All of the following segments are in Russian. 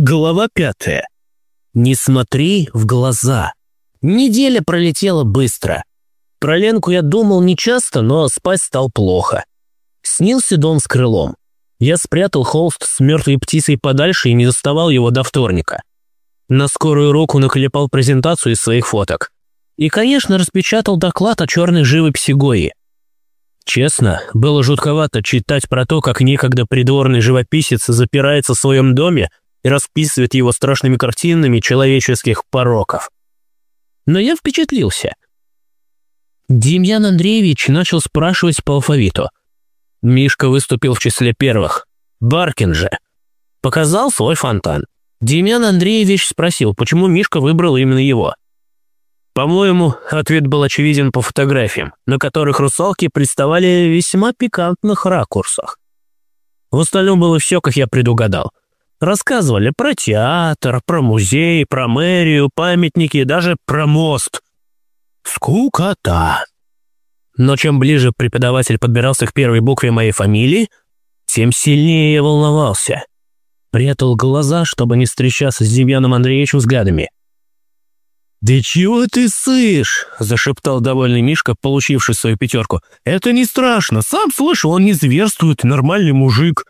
Глава пятая. Не смотри в глаза. Неделя пролетела быстро. Про Ленку я думал нечасто, но спать стал плохо. Снился дом с крылом. Я спрятал холст с мертвой птицей подальше и не доставал его до вторника. На скорую руку наклепал презентацию из своих фоток. И, конечно, распечатал доклад о черной живописи Гои. Честно, было жутковато читать про то, как некогда придворный живописец запирается в своем доме и расписывает его страшными картинами человеческих пороков. Но я впечатлился. Демьян Андреевич начал спрашивать по алфавиту. Мишка выступил в числе первых. Баркин же. Показал свой фонтан. Демьян Андреевич спросил, почему Мишка выбрал именно его. По-моему, ответ был очевиден по фотографиям, на которых русалки представали весьма пикантных ракурсах. В остальном было все, как я предугадал – Рассказывали про театр, про музей, про мэрию, памятники, даже про мост. Скукота. Но чем ближе преподаватель подбирался к первой букве моей фамилии, тем сильнее я волновался. Прятал глаза, чтобы не встречаться с Демьяном Андреевичем взглядами. «Да чего ты сышь?» – зашептал довольный Мишка, получивший свою пятерку. «Это не страшно. Сам слышал, он не зверствует, нормальный мужик».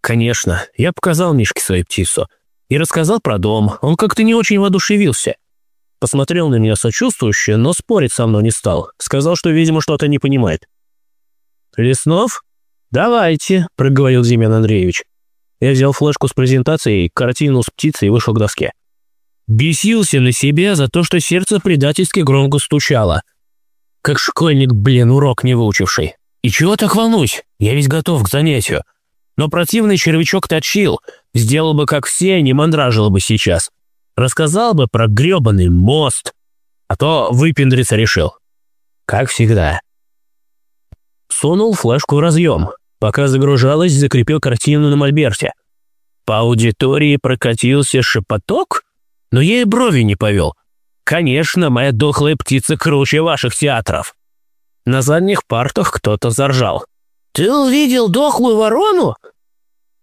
Конечно, я показал Мишке свою птицу и рассказал про дом. Он как-то не очень воодушевился. Посмотрел на меня сочувствующе, но спорить со мной не стал. Сказал, что, видимо, что-то не понимает. «Леснов? Давайте», — проговорил Зимян Андреевич. Я взял флешку с презентацией, картину с птицей и вышел к доске. Бесился на себя за то, что сердце предательски громко стучало. Как школьник, блин, урок не выучивший. И чего так волнуюсь? Я ведь готов к занятию. Но противный червячок точил, сделал бы как все, не мандражил бы сейчас. Рассказал бы про грёбаный мост, а то выпендриться решил. Как всегда. Сунул флешку в разъем. Пока загружалась, закрепил картину на мольберте. По аудитории прокатился шепоток, но и брови не повел. Конечно, моя дохлая птица круче ваших театров. На задних партах кто-то заржал. «Ты увидел дохлую ворону?»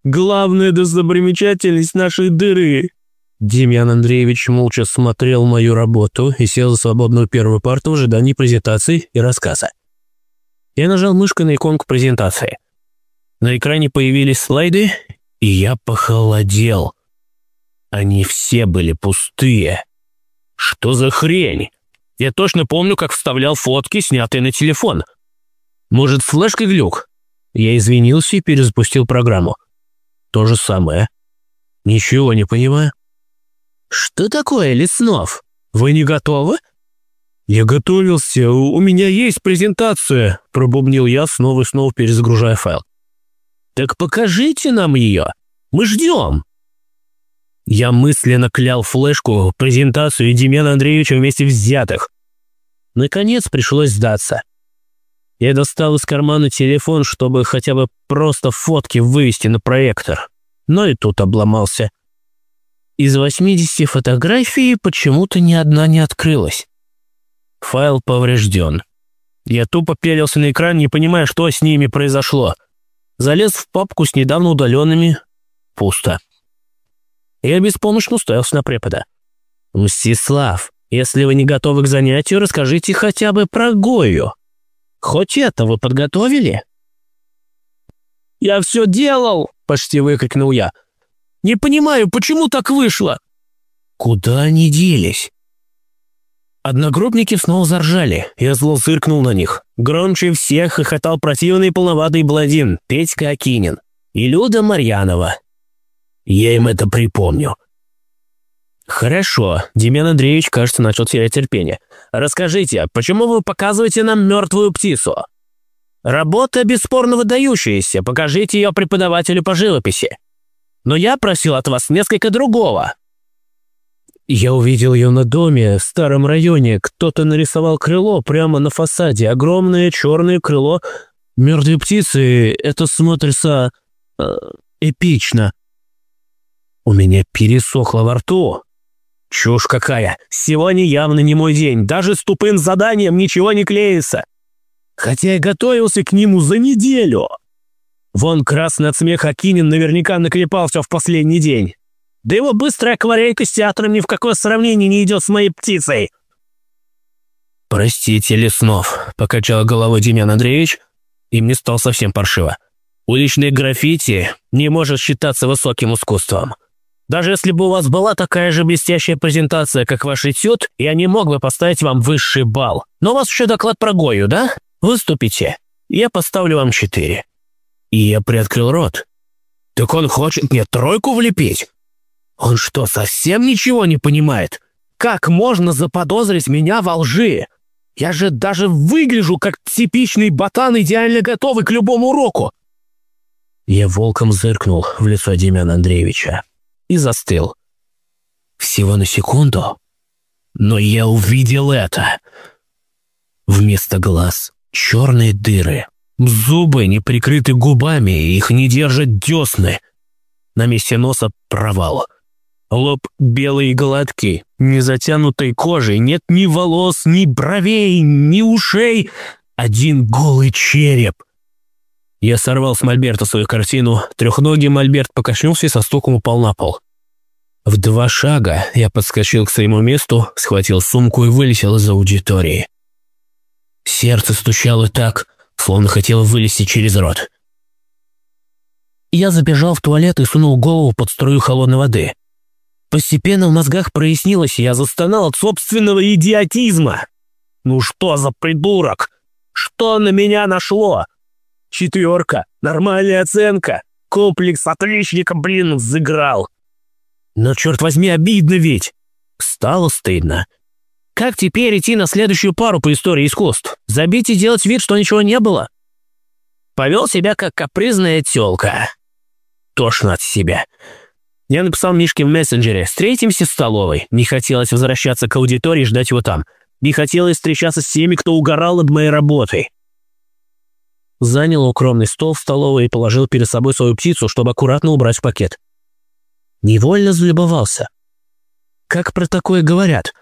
«Главная достопримечательность нашей дыры!» Демьян Андреевич молча смотрел мою работу и сел за свободную первую парту в ожидании презентации и рассказа. Я нажал мышкой на иконку презентации. На экране появились слайды, и я похолодел. Они все были пустые. Что за хрень? Я точно помню, как вставлял фотки, снятые на телефон. Может, флешка глюк? Я извинился и перезапустил программу. То же самое. Ничего не понимаю. Что такое, Леснов? Вы не готовы? Я готовился, у меня есть презентация, пробубнил я, снова и снова перезагружая файл. Так покажите нам ее. Мы ждем. Я мысленно клял флешку, презентацию и Демьяна Андреевича вместе взятых. Наконец пришлось сдаться. Я достал из кармана телефон, чтобы хотя бы просто фотки вывести на проектор. Но и тут обломался. Из 80 фотографий почему-то ни одна не открылась. Файл поврежден. Я тупо пелился на экран, не понимая, что с ними произошло. Залез в папку с недавно удаленными. Пусто. Я беспомощно уставился на препода. «Мстислав, если вы не готовы к занятию, расскажите хотя бы про Гою». Хоть это вы подготовили?» «Я все делал!» — почти выкрикнул я. «Не понимаю, почему так вышло?» «Куда они делись?» Одногруппники снова заржали. Я зло зыркнул на них. Громче всех хохотал противный полноватый бладин Петька Акинин и Люда Марьянова. Я им это припомню. «Хорошо», — Демьян Андреевич, кажется, начал терять терпение. «Расскажите, почему вы показываете нам мертвую птицу?» «Работа бесспорно выдающаяся, покажите ее преподавателю по живописи. Но я просил от вас несколько другого». Я увидел ее на доме, в старом районе. Кто-то нарисовал крыло прямо на фасаде. Огромное черное крыло мертвой птицы. Это смотрится... Э, эпично. У меня пересохло во рту. Чушь какая! Сегодня явно не мой день. Даже с тупым заданием ничего не клеится. Хотя я готовился к нему за неделю. Вон красный от смеха Акинин наверняка наклепался в последний день. Да его быстрая акварелька с театром ни в какое сравнение не идет с моей птицей!» «Простите, Леснов», — покачал головой Демьян Андреевич, и мне стало совсем паршиво. «Уличные граффити не может считаться высоким искусством. Даже если бы у вас была такая же блестящая презентация, как ваш этюд, я не мог бы поставить вам высший балл. Но у вас еще доклад про Гою, да? Выступите. Я поставлю вам четыре». И я приоткрыл рот. «Так он хочет мне тройку влепить? Он что, совсем ничего не понимает? Как можно заподозрить меня во лжи? Я же даже выгляжу как типичный ботан, идеально готовый к любому уроку!» Я волком зыркнул в лицо Демьяна Андреевича и застыл. Всего на секунду, но я увидел это. Вместо глаз черные дыры, зубы не прикрыты губами, их не держат десны. На месте носа провал. Лоб белый и гладкий, не затянутой кожей, нет ни волос, ни бровей, ни ушей. Один голый череп. Я сорвал с Мольберта свою картину, трехногий Мольберт покачнулся и со стуком упал на пол. В два шага я подскочил к своему месту, схватил сумку и вылетел из аудитории. Сердце стучало так, словно хотело вылезти через рот. Я забежал в туалет и сунул голову под струю холодной воды. Постепенно в мозгах прояснилось, и я застонал от собственного идиотизма. «Ну что за придурок? Что на меня нашло?» Четверка, нормальная оценка. Комплекс отличника, блин, взыграл. Но, черт возьми, обидно ведь. Стало стыдно. Как теперь идти на следующую пару по истории искусств? Забить и делать вид, что ничего не было? Повел себя как капризная тёлка. Тошно от себя. Я написал Мишке в мессенджере «Встретимся в столовой». Не хотелось возвращаться к аудитории и ждать его там. Не хотелось встречаться с теми, кто угорал над моей работой занял укромный стол в столовой и положил перед собой свою птицу, чтобы аккуратно убрать в пакет. Невольно залюбовался. Как про такое говорят?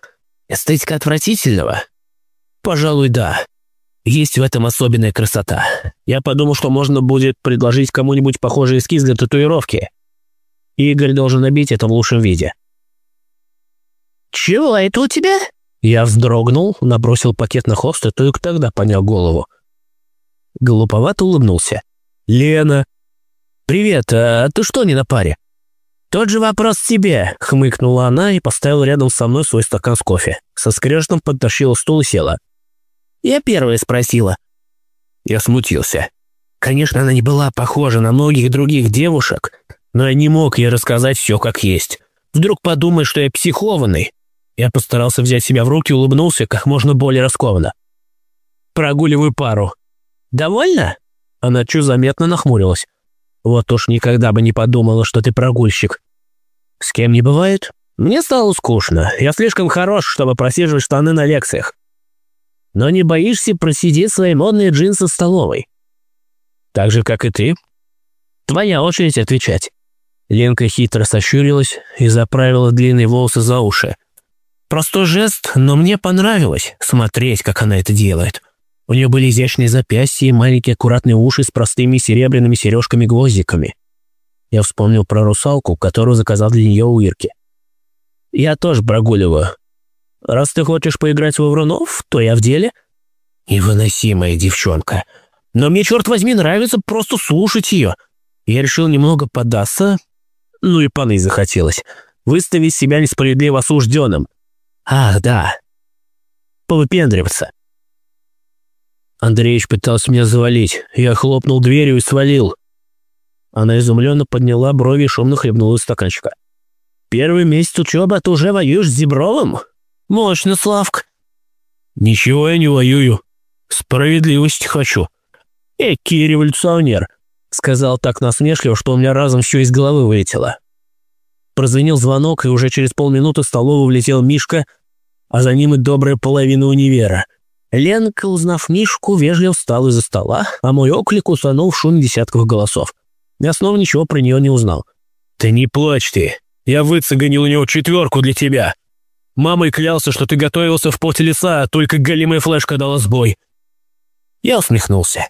Эстетика отвратительного? Пожалуй, да. Есть в этом особенная красота. Я подумал, что можно будет предложить кому-нибудь похожий эскиз для татуировки. Игорь должен набить это в лучшем виде. «Чего это у тебя?» Я вздрогнул, набросил пакет на хост и только тогда понял голову. Глуповато улыбнулся. «Лена!» «Привет, а ты что не на паре?» «Тот же вопрос тебе», — хмыкнула она и поставила рядом со мной свой стакан с кофе. Со скрежетом подтащила стул и села. Я первая спросила. Я смутился. Конечно, она не была похожа на многих других девушек, но я не мог ей рассказать все как есть. Вдруг подумает, что я психованный. Я постарался взять себя в руки и улыбнулся как можно более раскованно. «Прогуливаю пару», «Довольно?» Она чуть заметно нахмурилась. «Вот уж никогда бы не подумала, что ты прогульщик». «С кем не бывает?» «Мне стало скучно. Я слишком хорош, чтобы просиживать штаны на лекциях». «Но не боишься просидеть свои модные джинсы в столовой?» «Так же, как и ты?» «Твоя очередь отвечать». Ленка хитро сощурилась и заправила длинные волосы за уши. Простой жест, но мне понравилось смотреть, как она это делает. У нее были изящные запястья и маленькие аккуратные уши с простыми серебряными сережками-гвоздиками. Я вспомнил про русалку, которую заказал для нее у Ирки. «Я тоже прогуливаю. Раз ты хочешь поиграть в Врунов, то я в деле». Невыносимая девчонка. Но мне, черт возьми, нравится просто слушать ее. Я решил немного податься, ну и паны захотелось, выставить себя несправедливо осужденным. Ах, да, повыпендриваться. Андреевич пытался меня завалить. Я хлопнул дверью и свалил. Она изумленно подняла брови и шумно хлебнула из стаканчика. «Первый месяц учебы, а ты уже воюешь с Зебровым? Мощно, Славка!» «Ничего я не воюю. Справедливости хочу». «Экий революционер», — сказал так насмешливо, что у меня разом все из головы вылетело. Прозвенел звонок, и уже через полминуты в столовую влетел Мишка, а за ним и добрая половина универа — Ленка, узнав Мишку, вежливо встал из-за стола, а мой оклик усанул в шум десятков голосов. Я снова ничего про нее не узнал. «Ты не плачь ты. Я выцеганил у него четверку для тебя. Мамой клялся, что ты готовился в поте лица, а только голимая флешка дала сбой». Я усмехнулся.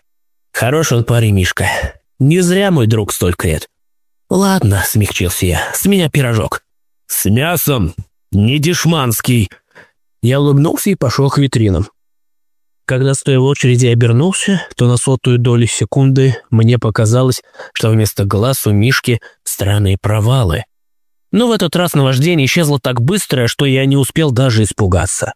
«Хорош он парень, Мишка. Не зря мой друг столько лет». «Ладно», — смягчился я, — «с меня пирожок». С мясом, не дешманский. Я улыбнулся и пошел к витринам. Когда, стоя в очереди, обернулся, то на сотую долю секунды мне показалось, что вместо глаз у Мишки странные провалы. Но в этот раз наваждение исчезло так быстро, что я не успел даже испугаться.